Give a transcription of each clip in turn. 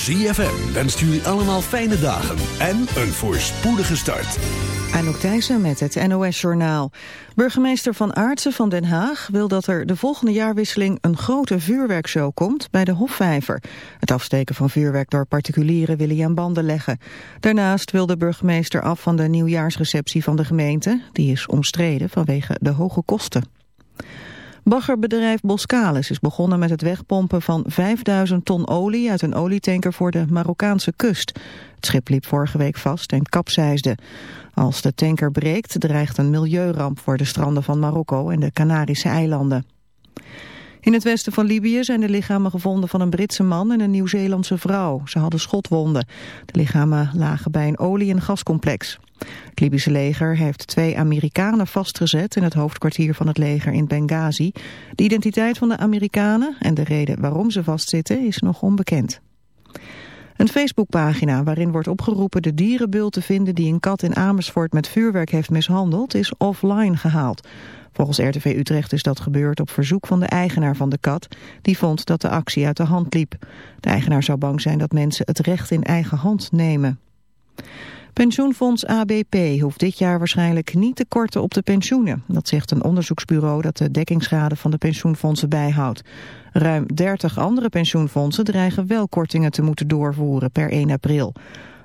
ZFM wenst jullie allemaal fijne dagen en een voorspoedige start. Anouk Thijssen met het NOS-journaal. Burgemeester Van Aartsen van Den Haag wil dat er de volgende jaarwisseling een grote vuurwerkshow komt bij de Hofvijver. Het afsteken van vuurwerk door particulieren wil hij aan banden leggen. Daarnaast wil de burgemeester af van de nieuwjaarsreceptie van de gemeente. Die is omstreden vanwege de hoge kosten. Baggerbedrijf Boskalis is begonnen met het wegpompen van 5000 ton olie uit een olietanker voor de Marokkaanse kust. Het schip liep vorige week vast en kapseisde. Als de tanker breekt dreigt een milieuramp voor de stranden van Marokko en de Canarische eilanden. In het westen van Libië zijn de lichamen gevonden van een Britse man en een Nieuw-Zeelandse vrouw. Ze hadden schotwonden. De lichamen lagen bij een olie- en gascomplex. Het Libische leger heeft twee Amerikanen vastgezet in het hoofdkwartier van het leger in Benghazi. De identiteit van de Amerikanen en de reden waarom ze vastzitten is nog onbekend. Een Facebookpagina waarin wordt opgeroepen de dierenbult te vinden die een kat in Amersfoort met vuurwerk heeft mishandeld is offline gehaald. Volgens RTV Utrecht is dat gebeurd op verzoek van de eigenaar van de kat, die vond dat de actie uit de hand liep. De eigenaar zou bang zijn dat mensen het recht in eigen hand nemen. Pensioenfonds ABP hoeft dit jaar waarschijnlijk niet te korten op de pensioenen. Dat zegt een onderzoeksbureau dat de dekkingsgraden van de pensioenfondsen bijhoudt. Ruim 30 andere pensioenfondsen dreigen wel kortingen te moeten doorvoeren per 1 april.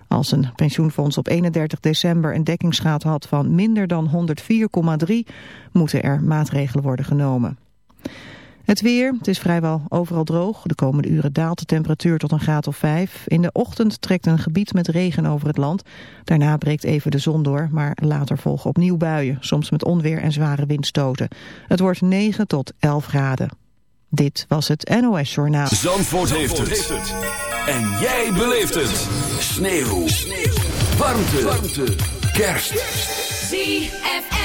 Als een pensioenfonds op 31 december een dekkingsgraad had van minder dan 104,3, moeten er maatregelen worden genomen. Het weer, het is vrijwel overal droog. De komende uren daalt de temperatuur tot een graad of 5. In de ochtend trekt een gebied met regen over het land. Daarna breekt even de zon door, maar later volgen opnieuw buien. Soms met onweer en zware windstoten. Het wordt 9 tot 11 graden. Dit was het NOS Journaal. Zandvoort, heeft, het. En jij beleeft het. Sneeuw. Sneeuw. Warmte. Warmte. Kerst. ZFM.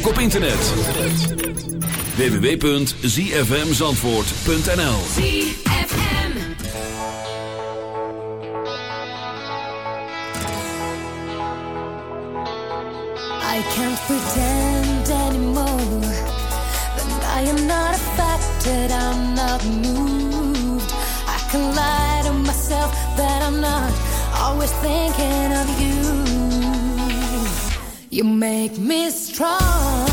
Ook op internet. www.zfmzandvoort.nl ZFM. I can't pretend anymore that I am not affected, I'm not moved. I can lie to myself that I'm not always thinking of you. You make me strong.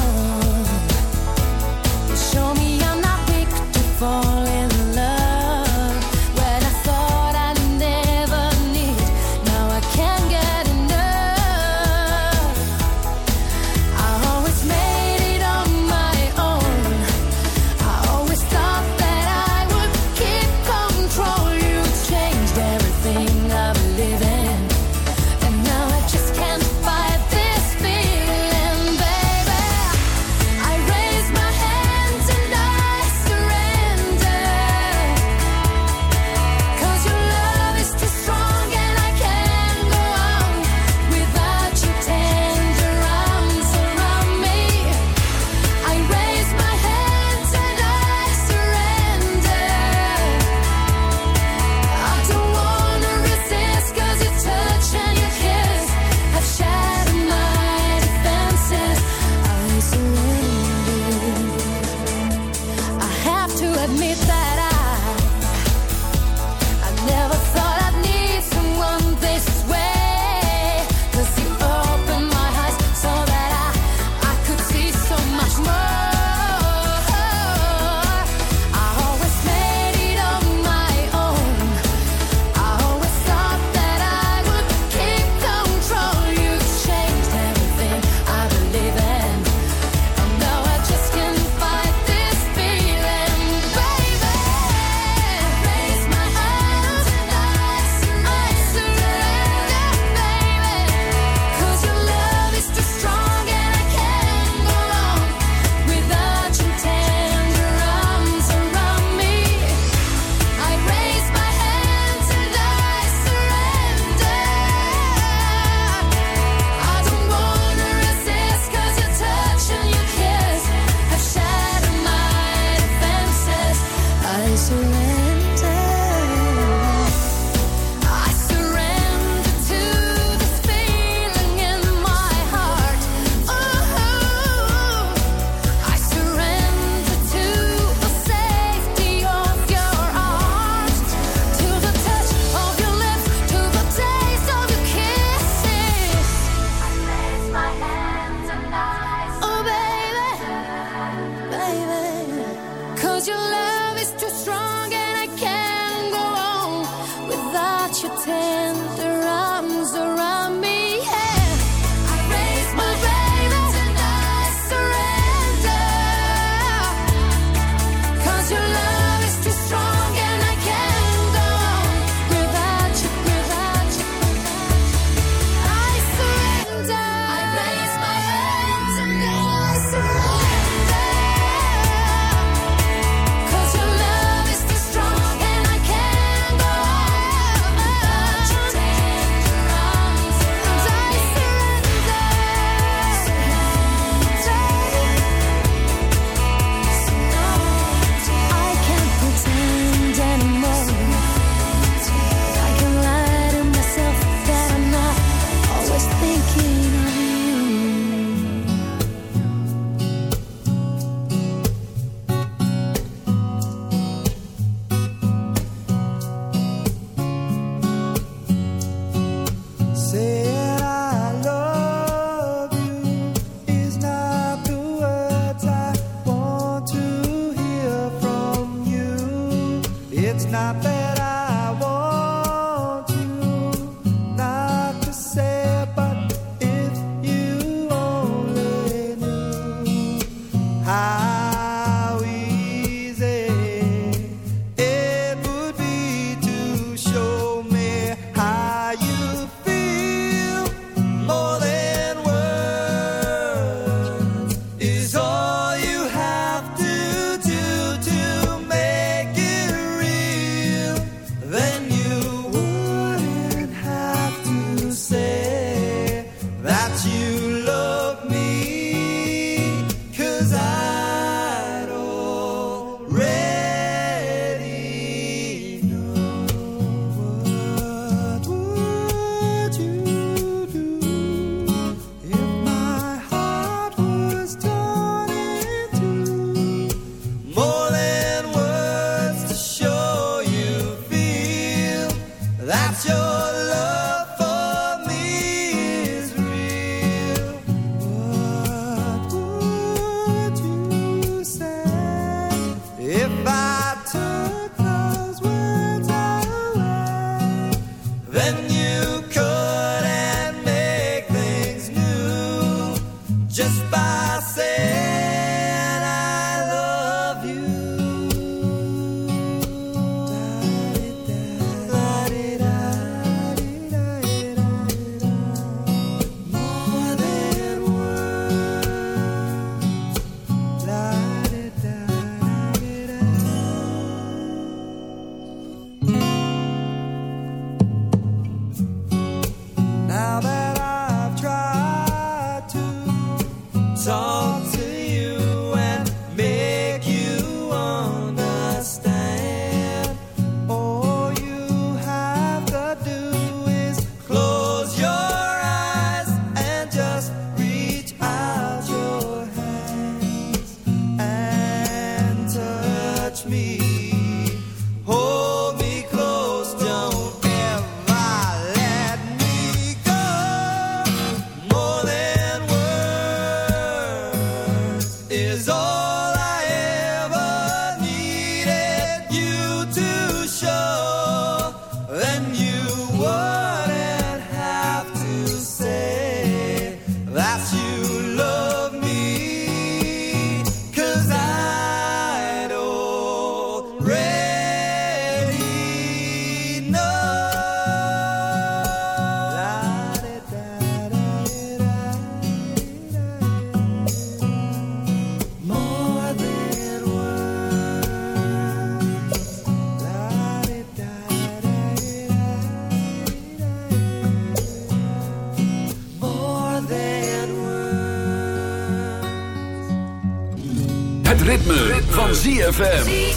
Van ZFM.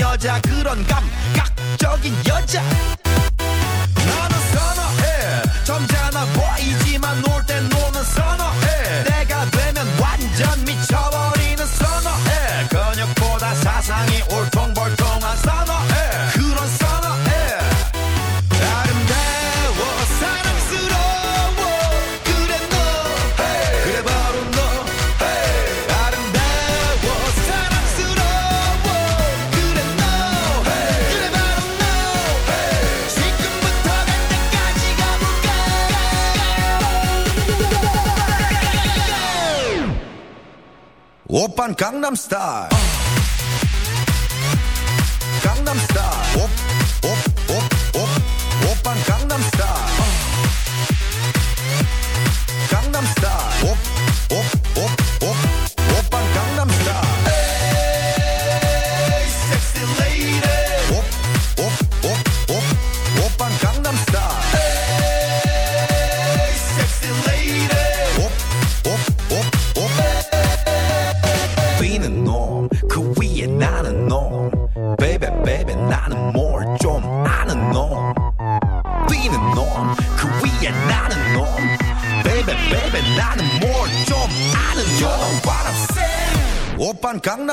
여자 그런 감각적인 여자.